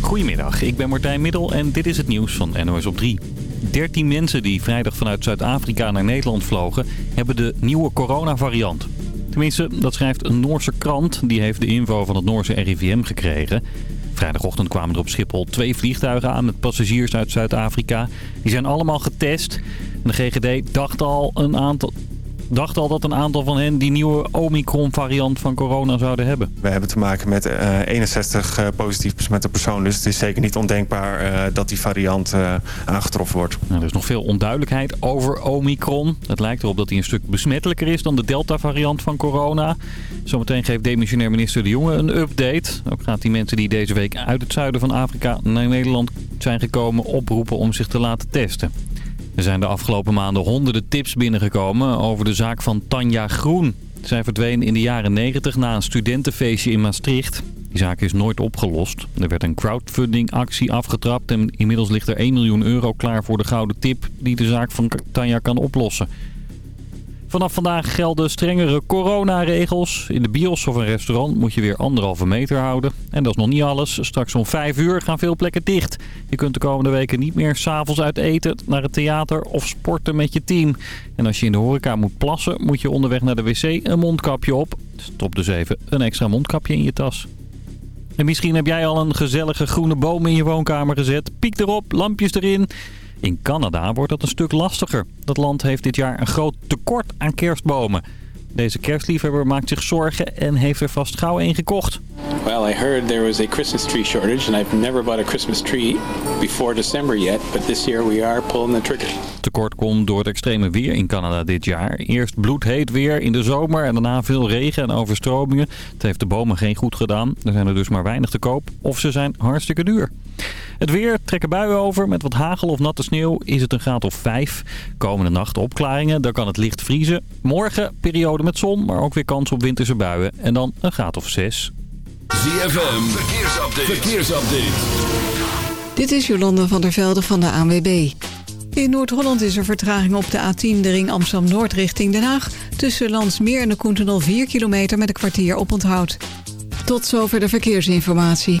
Goedemiddag, ik ben Martijn Middel en dit is het nieuws van NOS op 3. 13 mensen die vrijdag vanuit Zuid-Afrika naar Nederland vlogen... hebben de nieuwe coronavariant. Tenminste, dat schrijft een Noorse krant. Die heeft de info van het Noorse RIVM gekregen. Vrijdagochtend kwamen er op Schiphol twee vliegtuigen aan met passagiers uit Zuid-Afrika. Die zijn allemaal getest. De GGD dacht al een aantal dacht al dat een aantal van hen die nieuwe Omicron-variant van corona zouden hebben. We hebben te maken met uh, 61 uh, positief besmette personen. Dus het is zeker niet ondenkbaar uh, dat die variant aangetroffen wordt. Nou, er is nog veel onduidelijkheid over Omicron. Het lijkt erop dat hij een stuk besmettelijker is dan de Delta-variant van corona. Zometeen geeft demissionair minister De Jonge een update. Ook gaat die mensen die deze week uit het zuiden van Afrika naar Nederland zijn gekomen oproepen om zich te laten testen. Er zijn de afgelopen maanden honderden tips binnengekomen over de zaak van Tanja Groen. Zij verdween in de jaren 90 na een studentenfeestje in Maastricht. Die zaak is nooit opgelost. Er werd een crowdfunding actie afgetrapt en inmiddels ligt er 1 miljoen euro klaar voor de gouden tip die de zaak van Tanja kan oplossen. Vanaf vandaag gelden strengere coronaregels. In de bios of een restaurant moet je weer anderhalve meter houden. En dat is nog niet alles. Straks om vijf uur gaan veel plekken dicht. Je kunt de komende weken niet meer s'avonds uit eten, naar het theater of sporten met je team. En als je in de horeca moet plassen, moet je onderweg naar de wc een mondkapje op. Stop dus even een extra mondkapje in je tas. En misschien heb jij al een gezellige groene boom in je woonkamer gezet. Piek erop, lampjes erin. In Canada wordt dat een stuk lastiger. Dat land heeft dit jaar een groot tekort aan kerstbomen. Deze kerstliefhebber maakt zich zorgen en heeft er vast gauw een gekocht. Well, I heard there was a Christmas tree shortage and I've never bought a Christmas tree before December yet, but this year we are pulling the trigger. Tekort komt door het extreme weer in Canada dit jaar. Eerst bloedheet weer in de zomer en daarna veel regen en overstromingen. Het heeft de bomen geen goed gedaan. Er zijn er dus maar weinig te koop of ze zijn hartstikke duur. Het weer trekken buien over. Met wat hagel of natte sneeuw is het een graad of 5. Komende nacht opklaringen, dan kan het licht vriezen. Morgen periode met zon, maar ook weer kans op winterse buien. En dan een graad of 6. ZFM, verkeersupdate. verkeersupdate. Dit is Jolanda van der Velde van de ANWB. In Noord-Holland is er vertraging op de A10, de ring Amsterdam-Noord richting Den Haag. Tussen Landsmeer en de Koentenol 4 kilometer met een kwartier op onthoud. Tot zover de verkeersinformatie.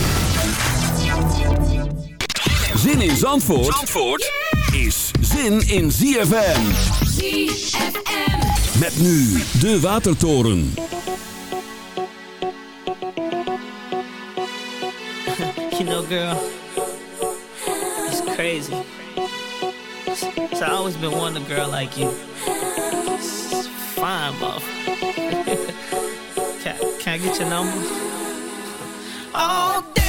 Zin in Zandvoort, Zandvoort is zin in ZFM. ZFM. Met nu de Watertoren. You know, girl, it's crazy. So I always been wanting a girl like you. It's fine, buff. can, can I get your number? Oh,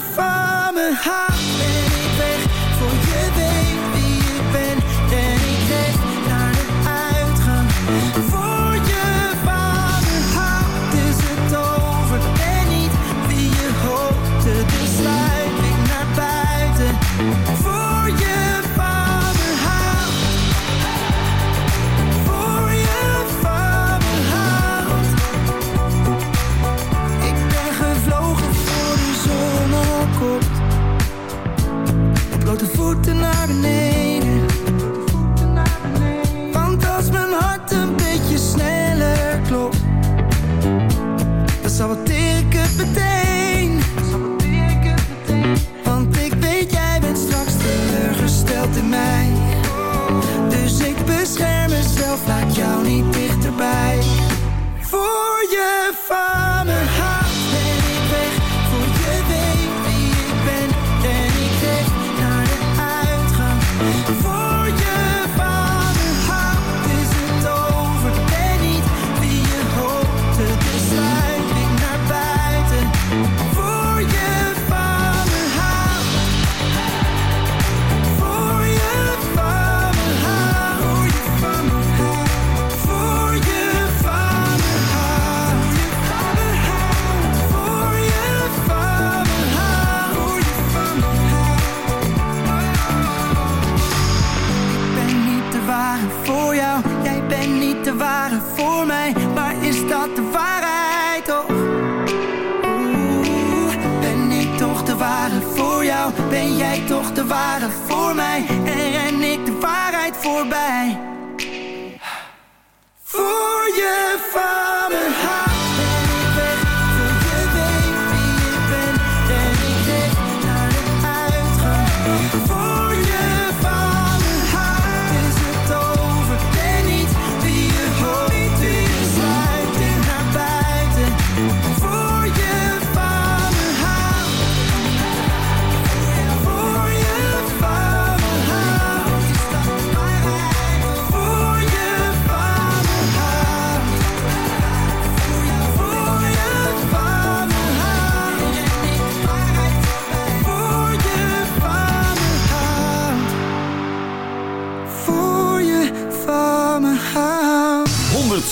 farm and hop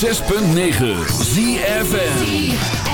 106.9 ZFM.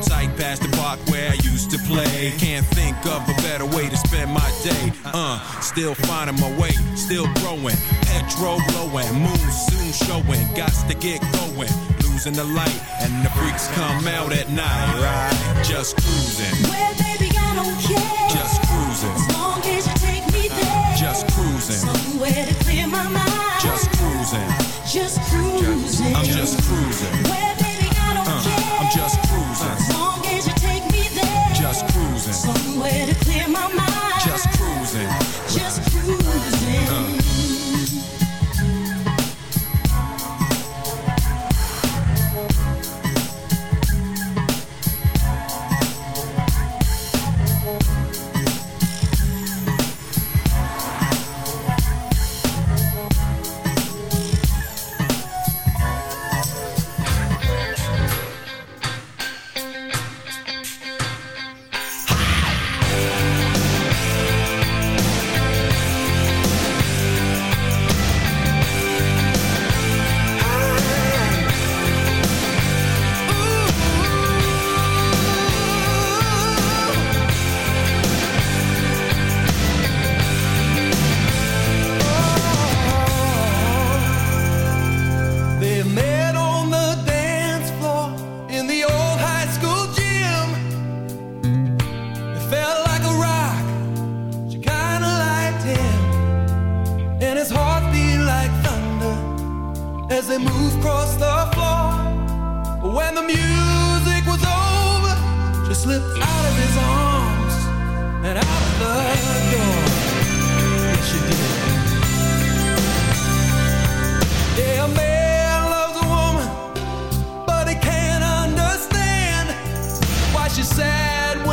play. Can't think of a better way to spend my day. Uh, still finding my way, still growing. Petrol blowing, moon soon showing. Got to get going. Losing the light, and the freaks come out at night, right? Just cruising, Well, baby, I don't care. just cruising,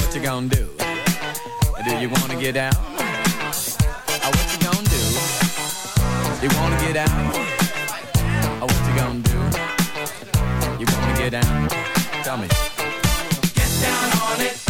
what you gonna do? Do you wanna get down? Oh, what you gonna do? You wanna get out? Oh, what you gonna do? You wanna get down? Tell me. Get down on it.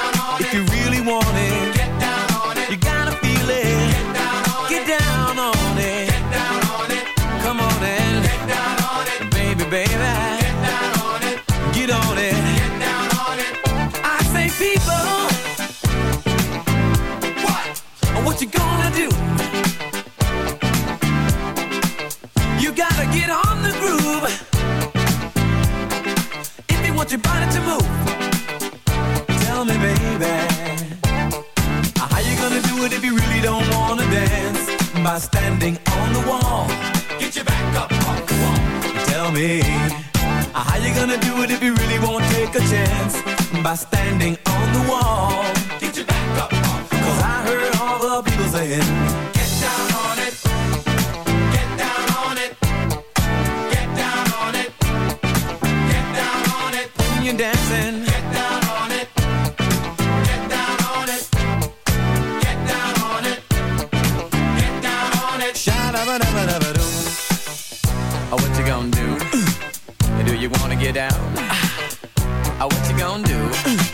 chance by standing on the wall. Get your back up. Cause I heard all the people saying, get down on it. Get down on it. Get down on it. Get down on it. When you're dancing. Get down on it. Get down on it. Get down on it. Get down on it. Sha-da-ba-da-ba-da-ba-doo. Oh, what you gonna do? do you wanna get out? what you gonna do?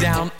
Down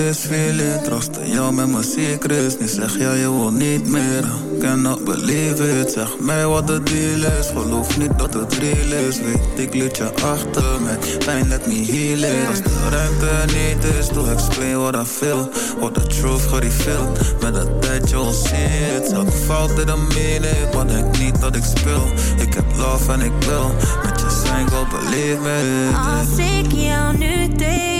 this feeling. Trostte jou met mijn secrets. Nu zeg jij je wil niet meer. Cannot believe it. Zeg mij wat de deal is. Geloof niet dat het real is. Weet ik liet je achter Met pijn let me heal it. Als de ruimte niet is Doe explain what I feel. What the truth gereveeld Met de tijd je will see it. Elke fout in een minute Maar denk niet dat ik speel. Ik heb love en ik wil. Met je zijn go believe Als ik jou nu tegenkom,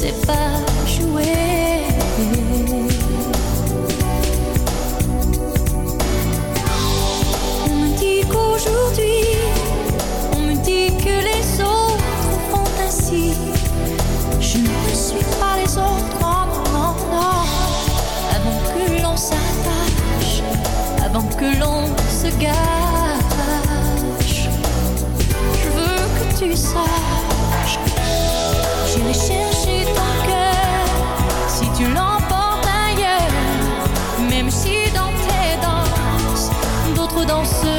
sais pas jouer. On me dit qu'aujourd'hui, on me dit que les autres font ainsi. Je ne suis pas les autres, non, non. Avant que l'on s'attache, avant que l'on se gâche, je veux que tu saches. J'irai chercher danse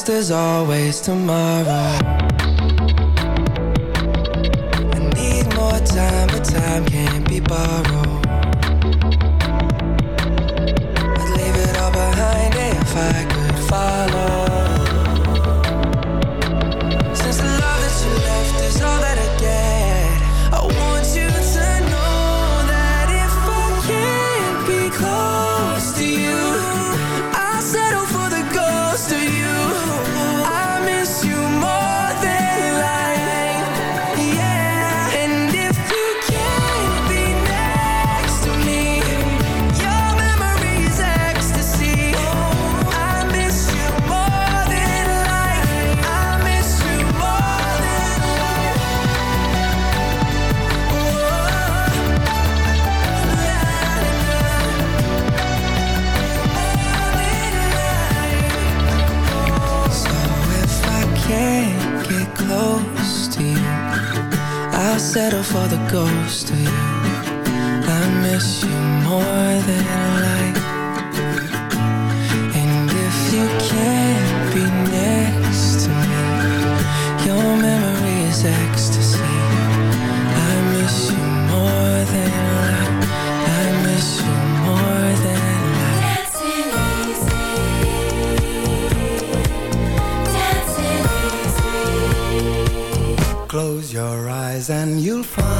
guess there's always tomorrow. I need more time, but time can't be borrowed. I'd leave it all behind if I could follow. ghosted I miss you more than life. And if you can't be next to me Your memory is ecstasy. I miss you more than life. I miss you more than Close your eyes and you'll find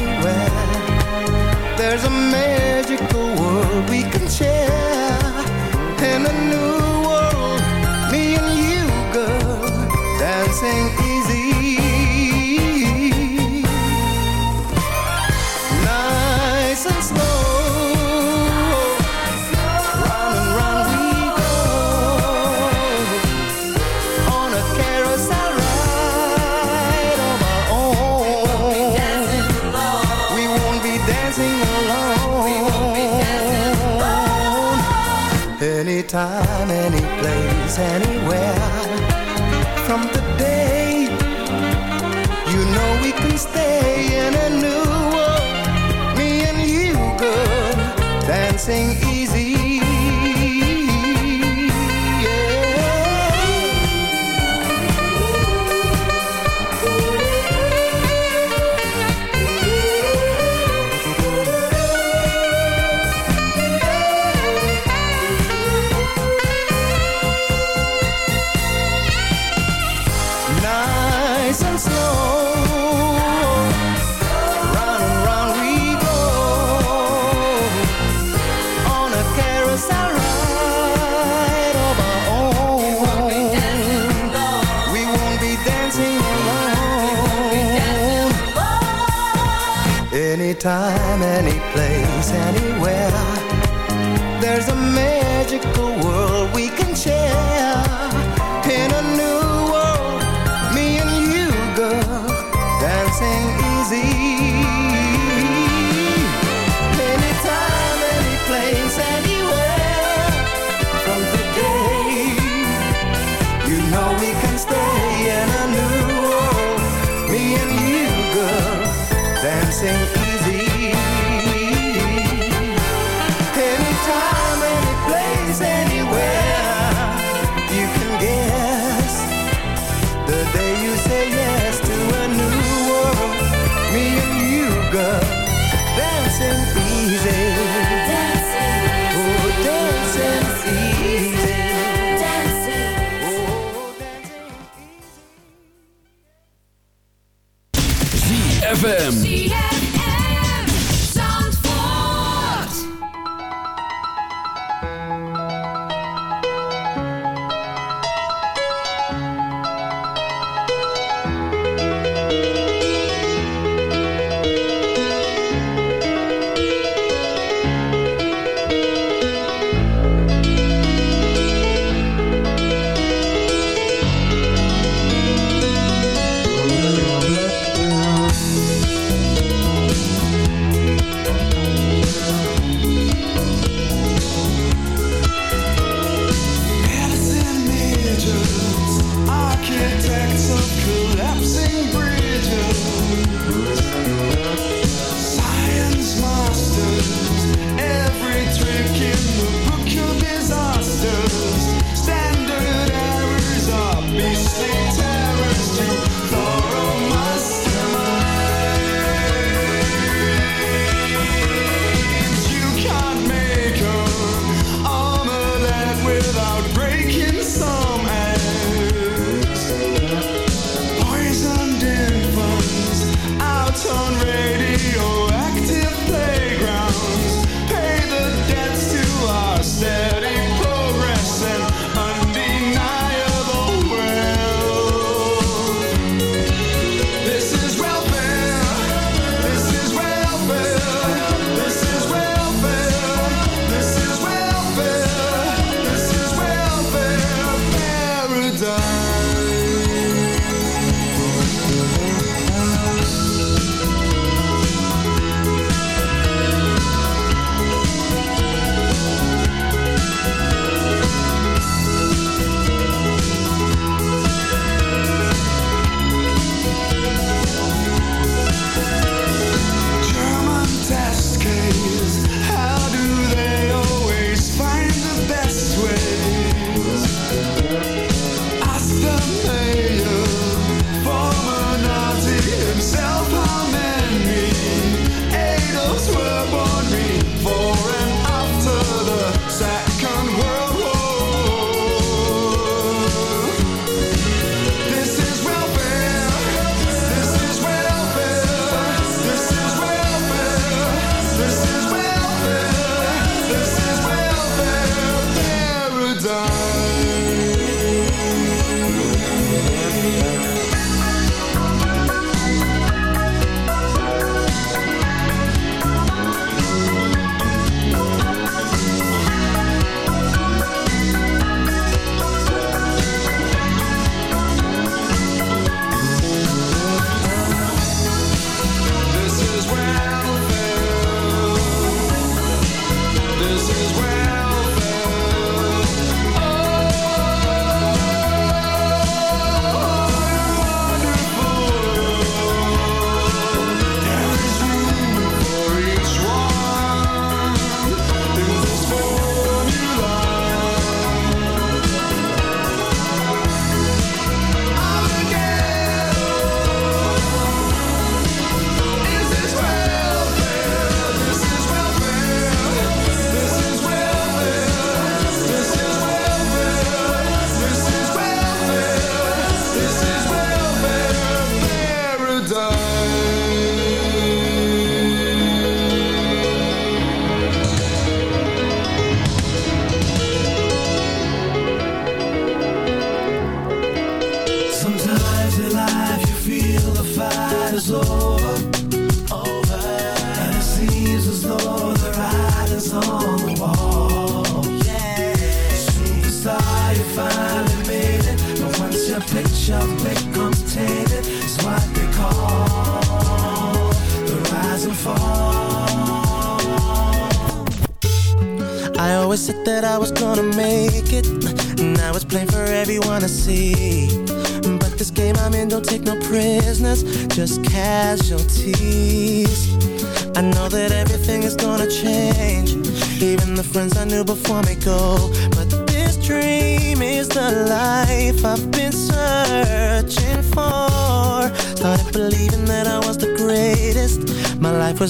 ZFM.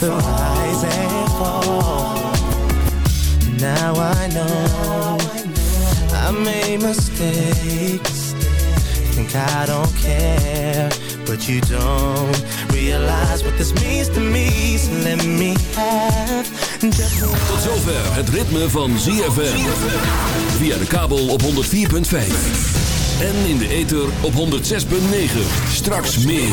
the rise and fall. Now I know I made mistakes. Think I don't care, but you don't realize what this means to me. So let me have just Tot zover het ritme van ZFM. Via de kabel op 104.5. En in de ether op 106.9. Straks meer.